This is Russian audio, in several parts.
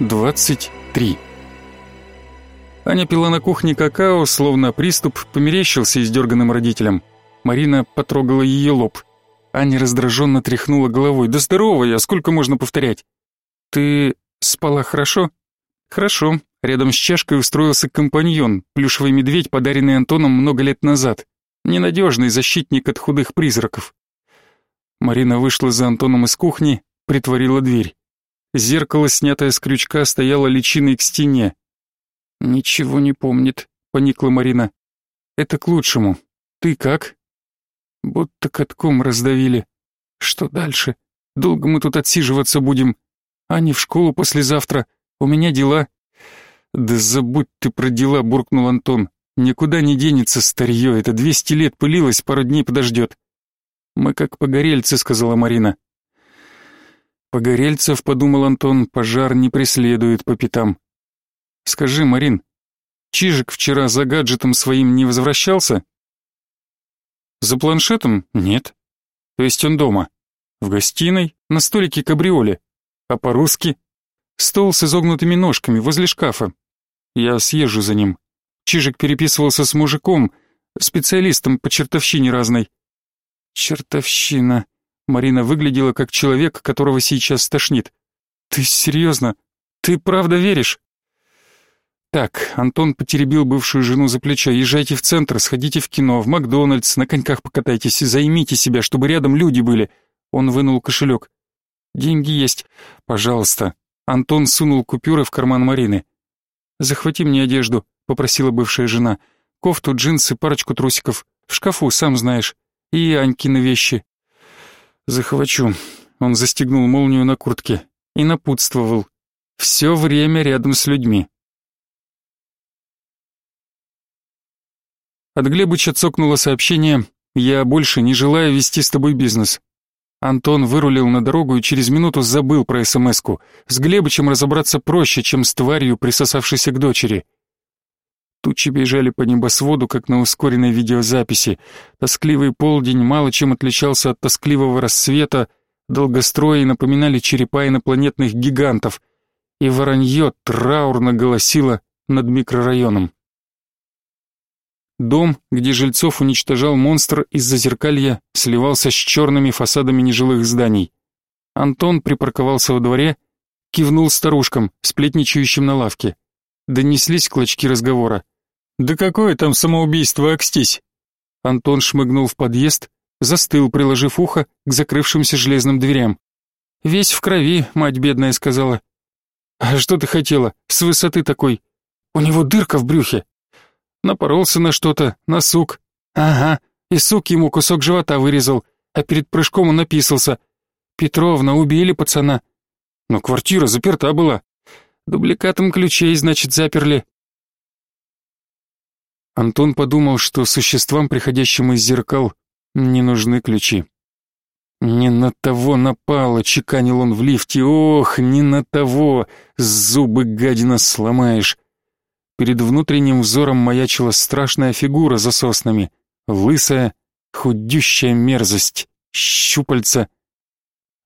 23. Аня пила на кухне какао, словно приступ померещился издерганным родителям. Марина потрогала ее лоб. Аня раздраженно тряхнула головой. «Да здорово я, сколько можно повторять?» «Ты спала хорошо?» «Хорошо». Рядом с чашкой устроился компаньон, плюшевый медведь, подаренный Антоном много лет назад. Ненадежный защитник от худых призраков. Марина вышла за Антоном из кухни, притворила дверь. Зеркало, снятое с крючка, стояло личиной к стене. «Ничего не помнит», — поникла Марина. «Это к лучшему. Ты как?» «Будто катком раздавили. Что дальше? Долго мы тут отсиживаться будем? А не в школу послезавтра. У меня дела». «Да забудь ты про дела», — буркнул Антон. «Никуда не денется старье, это двести лет пылилось, пару дней подождет». «Мы как погорельцы», — сказала Марина. Погорельцев, подумал Антон, пожар не преследует по пятам. Скажи, Марин, Чижик вчера за гаджетом своим не возвращался? За планшетом? Нет. То есть он дома. В гостиной, на столике кабриоле. А по-русски? Стол с изогнутыми ножками возле шкафа. Я съезжу за ним. Чижик переписывался с мужиком, специалистом по чертовщине разной. Чертовщина. Марина выглядела как человек, которого сейчас стошнит. «Ты серьезно? Ты правда веришь?» «Так», — Антон потеребил бывшую жену за плечо, «езжайте в центр, сходите в кино, в Макдональдс, на коньках покатайтесь займите себя, чтобы рядом люди были». Он вынул кошелек. «Деньги есть. Пожалуйста». Антон сунул купюры в карман Марины. «Захвати мне одежду», — попросила бывшая жена. «Кофту, джинсы, парочку трусиков. В шкафу, сам знаешь. И Анькины вещи. «Захвачу». Он застегнул молнию на куртке и напутствовал. «Все время рядом с людьми». От Глебыча цокнуло сообщение «Я больше не желаю вести с тобой бизнес». Антон вырулил на дорогу и через минуту забыл про СМС-ку. С Глебычем разобраться проще, чем с тварью, присосавшейся к дочери. Тучи бежали по небосводу, как на ускоренной видеозаписи. Тоскливый полдень мало чем отличался от тоскливого рассвета, долгострои напоминали черепа инопланетных гигантов, и воронье траурно голосило над микрорайоном. Дом, где жильцов уничтожал монстр из-за зеркалья, сливался с черными фасадами нежилых зданий. Антон припарковался во дворе, кивнул старушкам, сплетничающим на лавке. Донеслись клочки разговора. «Да какое там самоубийство, окстись!» Антон шмыгнул в подъезд, застыл, приложив ухо к закрывшимся железным дверям. «Весь в крови», — мать бедная сказала. «А что ты хотела? С высоты такой. У него дырка в брюхе». Напоролся на что-то, на сук. Ага, и сук ему кусок живота вырезал, а перед прыжком он написался. «Петровна, убили пацана». Но квартира заперта была. Дубликатом ключей, значит, заперли. Антон подумал, что существам, приходящим из зеркал, не нужны ключи. «Не на того напало», — чеканил он в лифте. «Ох, не на того! Зубы, гадина, сломаешь!» Перед внутренним взором маячила страшная фигура за соснами. Лысая, худющая мерзость, щупальца.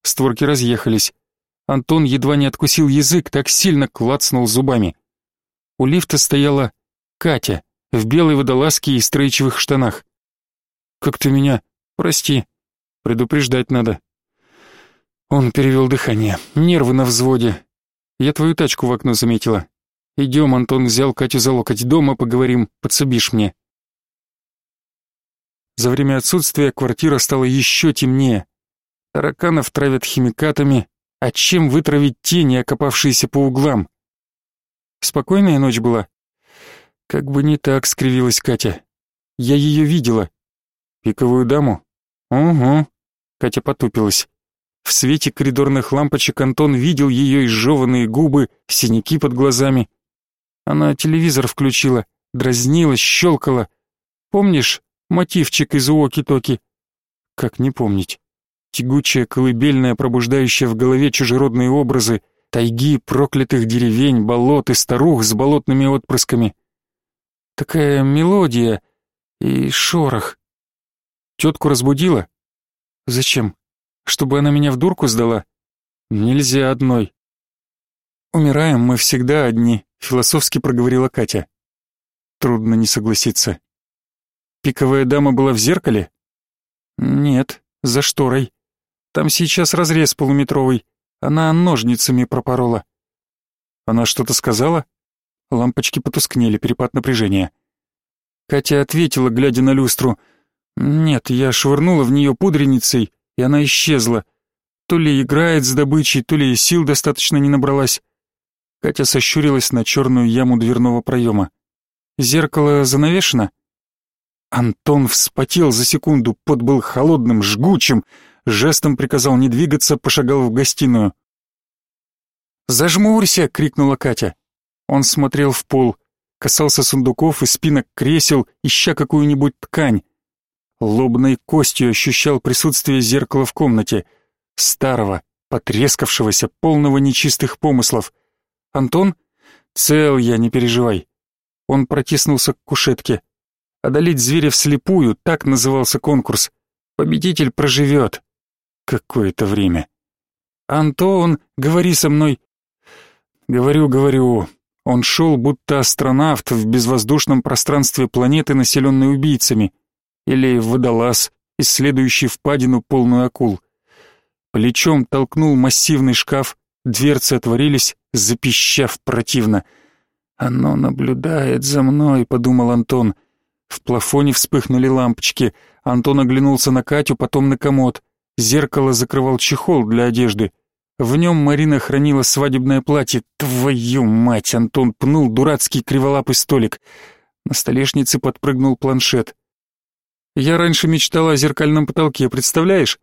Створки разъехались. Антон едва не откусил язык, так сильно клацнул зубами. У лифта стояла Катя в белой водолазке и стрейчевых штанах. «Как ты меня? Прости. Предупреждать надо». Он перевел дыхание. Нервы на взводе. «Я твою тачку в окно заметила. Идем, Антон взял Катю за локоть. Дома поговорим, подсобишь мне». За время отсутствия квартира стала еще темнее. Тараканов травят химикатами, а чем вытравить тени, окопавшиеся по углам? Спокойная ночь была? Как бы не так, скривилась Катя. Я ее видела. Пиковую даму? Угу. Катя потупилась. В свете коридорных лампочек Антон видел ее изжеванные губы, синяки под глазами. Она телевизор включила, дразнилась, щелкала. Помнишь мотивчик из Уоки-Токи? Как не помнить? Тягучая, колыбельная, пробуждающая в голове чужеродные образы, тайги, проклятых деревень, болот и старух с болотными отпрысками. Такая мелодия и шорох. Тетку разбудила? Зачем? Чтобы она меня в дурку сдала? Нельзя одной. «Умираем мы всегда одни», — философски проговорила Катя. Трудно не согласиться. «Пиковая дама была в зеркале?» «Нет, за шторой. Там сейчас разрез полуметровый. Она ножницами пропорола». «Она что-то сказала?» Лампочки потускнели, перепад напряжения. Катя ответила, глядя на люстру. «Нет, я швырнула в нее пудреницей, и она исчезла. То ли играет с добычей, то ли сил достаточно не набралась. Катя сощурилась на черную яму дверного проема. «Зеркало занавешено?» Антон вспотел за секунду, пот был холодным, жгучим, жестом приказал не двигаться, пошагал в гостиную. «Зажмурься!» — крикнула Катя. Он смотрел в пол, касался сундуков и спинок кресел, ища какую-нибудь ткань. Лобной костью ощущал присутствие зеркала в комнате, старого, потрескавшегося, полного нечистых помыслов. «Антон? Цел я, не переживай». Он протиснулся к кушетке. «Одолеть зверя вслепую» — так назывался конкурс. Победитель проживет. Какое-то время. «Антон, говори со мной». «Говорю, говорю». Он шел, будто астронавт в безвоздушном пространстве планеты, населенной убийцами. Или водолаз, исследующий впадину, полную акул. Плечом толкнул массивный шкаф, дверцы отворились, запищав противно. «Оно наблюдает за мной», — подумал Антон. В плафоне вспыхнули лампочки. Антон оглянулся на Катю, потом на комод. Зеркало закрывал чехол для одежды. В нем Марина хранила свадебное платье. Твою мать, Антон пнул дурацкий криволапый столик. На столешнице подпрыгнул планшет. Я раньше мечтала о зеркальном потолке, представляешь?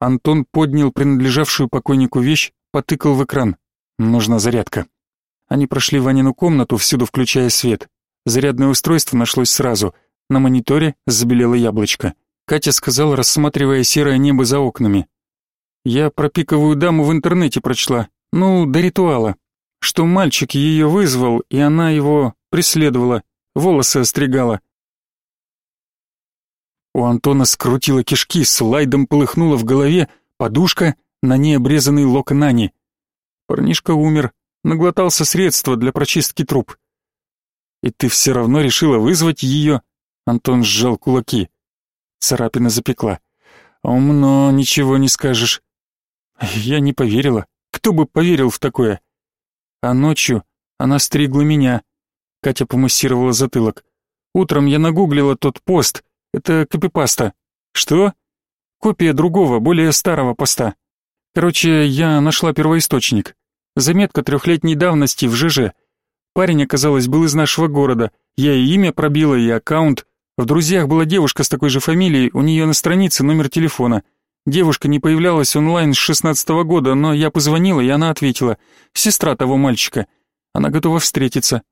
Антон поднял принадлежавшую покойнику вещь, потыкал в экран. Нужна зарядка. Они прошли Ванину комнату, всюду включая свет. Зарядное устройство нашлось сразу. На мониторе забелело яблочко. Катя сказала, рассматривая серое небо за окнами. «Я про пиковую даму в интернете прочла. Ну, до ритуала. Что мальчик ее вызвал, и она его преследовала, волосы остригала. У Антона скрутило кишки, слайдом полыхнуло в голове, подушка, на ней обрезанный локон Ани. Парнишка умер, наглотался средства для прочистки труб. «И ты все равно решила вызвать ее?» Антон сжал кулаки. Царапина запекла. «Умно, ничего не скажешь». Я не поверила. Кто бы поверил в такое? А ночью она стригла меня. Катя помассировала затылок. Утром я нагуглила тот пост, это копипаста. Что? Копия другого, более старого поста. Короче, я нашла первоисточник. Заметка трехлетней давности в ЖЖ. Парень, оказалось, был из нашего города. Я и имя пробила, и аккаунт. В друзьях была девушка с такой же фамилией, у нее на странице номер телефона. Девушка не появлялась онлайн с шестнадцатого года, но я позвонила, и она ответила. Сестра того мальчика. Она готова встретиться.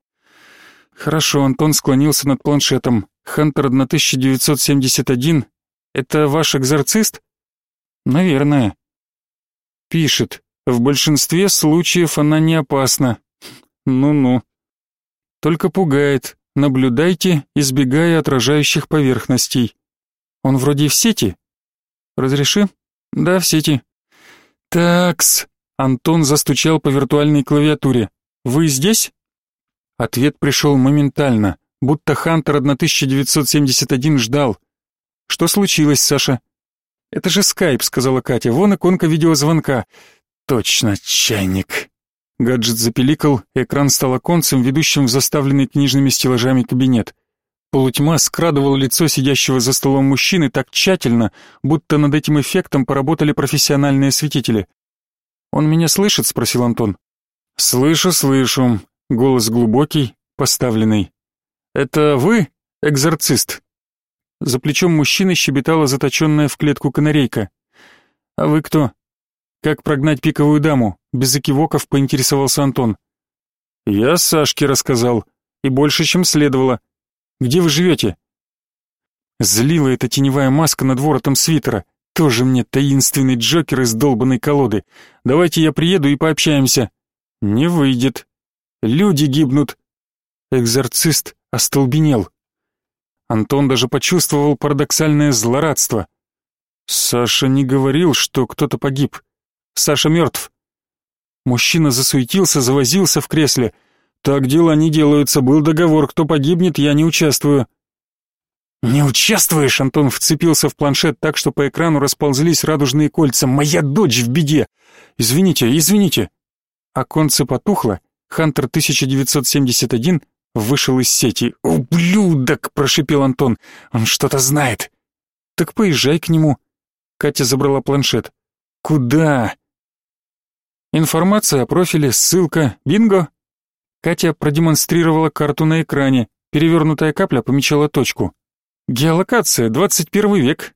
Хорошо, Антон склонился над планшетом. Хантер 1971 — это ваш экзорцист? Наверное. Пишет. В большинстве случаев она не опасна. Ну-ну. Только пугает. Наблюдайте, избегая отражающих поверхностей. Он вроде в сети? Разреши? Да, в сети. Такс. Антон застучал по виртуальной клавиатуре. Вы здесь? Ответ пришел моментально будто Хантер 1971 ждал. Что случилось, Саша? Это же скайп, сказала Катя. Вон иконка видеозвонка. Точно, чайник. Гаджет запеликал, экран стал оконцем, ведущим в заставленный книжными стеллажами кабинет. Полутьма скрадывал лицо сидящего за столом мужчины так тщательно, будто над этим эффектом поработали профессиональные светители. «Он меня слышит?» — спросил Антон. «Слышу, слышу». Голос глубокий, поставленный. «Это вы, экзорцист?» За плечом мужчины щебетала заточенная в клетку канарейка. «А вы кто?» «Как прогнать пиковую даму?» Без экивоков поинтересовался Антон. «Я Сашке рассказал. И больше, чем следовало. Где вы живете?» Злила эта теневая маска над воротом свитера. Тоже мне таинственный Джокер из долбанной колоды. Давайте я приеду и пообщаемся. Не выйдет. Люди гибнут. Экзорцист остолбенел. Антон даже почувствовал парадоксальное злорадство. Саша не говорил, что кто-то погиб. Саша мертв. Мужчина засуетился, завозился в кресле. «Так дела не делаются, был договор, кто погибнет, я не участвую». «Не участвуешь?» — Антон вцепился в планшет так, что по экрану расползлись радужные кольца. «Моя дочь в беде!» «Извините, извините!» Оконце потухло, Хантер 1971 вышел из сети. «Ублюдок!» — прошипел Антон. «Он что-то знает!» «Так поезжай к нему!» Катя забрала планшет. «Куда?» Информация о профиле, ссылка, бинго. Катя продемонстрировала карту на экране. Перевернутая капля помечала точку. Геолокация, 21 век.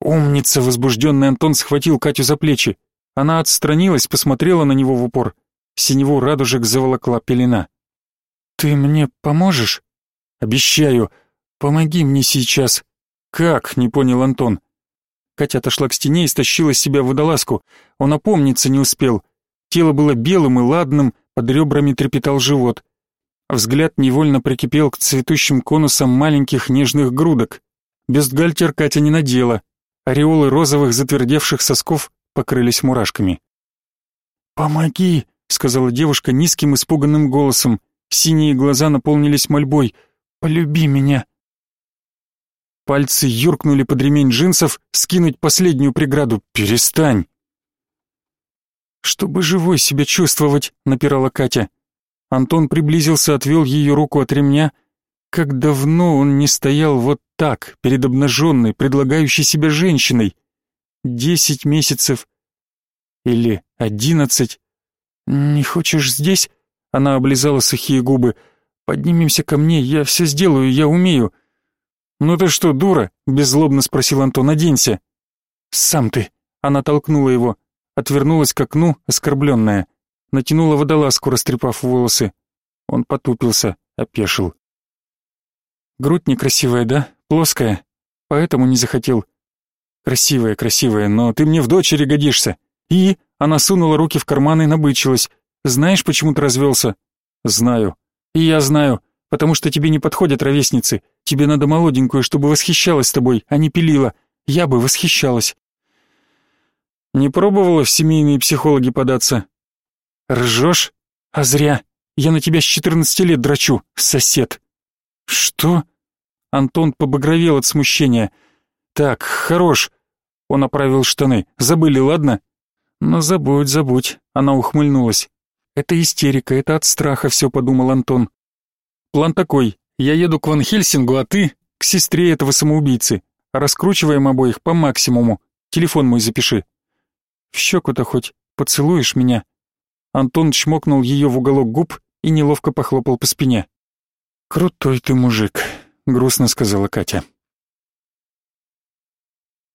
Умница, возбужденный Антон схватил Катю за плечи. Она отстранилась, посмотрела на него в упор. Синеву радужек заволокла пелена. «Ты мне поможешь?» «Обещаю. Помоги мне сейчас». «Как?» — не понял Антон. Катя отошла к стене и стащила с себя водолазку. Он опомниться не успел. Тело было белым и ладным, под ребрами трепетал живот. Взгляд невольно прикипел к цветущим конусам маленьких нежных грудок. Бюстгальтер Катя не надела. Ореолы розовых затвердевших сосков покрылись мурашками. «Помоги!» — сказала девушка низким испуганным голосом. Синие глаза наполнились мольбой. «Полюби меня!» Пальцы юркнули под ремень джинсов, скинуть последнюю преграду. «Перестань!» «Чтобы живой себя чувствовать», — напирала Катя. Антон приблизился, отвел ее руку от ремня. Как давно он не стоял вот так, перед обнаженной, предлагающей себя женщиной. Десять месяцев. Или одиннадцать. «Не хочешь здесь?» Она облизала сухие губы. «Поднимемся ко мне, я все сделаю, я умею». «Ну ты что, дура?» — беззлобно спросил Антон. «Оденься». «Сам ты». Она толкнула его отвернулась к окну, оскорбленная. Натянула водолазку, растрепав волосы. Он потупился, опешил. Грудь некрасивая, да? Плоская. Поэтому не захотел. Красивая, красивая, но ты мне в дочери годишься. И она сунула руки в карманы и набычилась. Знаешь, почему ты развелся? Знаю. И я знаю, потому что тебе не подходят ровесницы. Тебе надо молоденькую, чтобы восхищалась тобой, а не пилила. Я бы восхищалась. Не пробовала в семейные психологи податься? Ржешь? А зря. Я на тебя с четырнадцати лет драчу, сосед. Что? Антон побагровел от смущения. Так, хорош. Он оправил штаны. Забыли, ладно? Но забудь, забудь. Она ухмыльнулась. Это истерика, это от страха все, подумал Антон. План такой. Я еду к Ван Хельсингу, а ты к сестре этого самоубийцы. Раскручиваем обоих по максимуму. Телефон мой запиши. В щеку-то хоть поцелуешь меня?» Антон чмокнул ее в уголок губ и неловко похлопал по спине. «Крутой ты мужик», — грустно сказала Катя.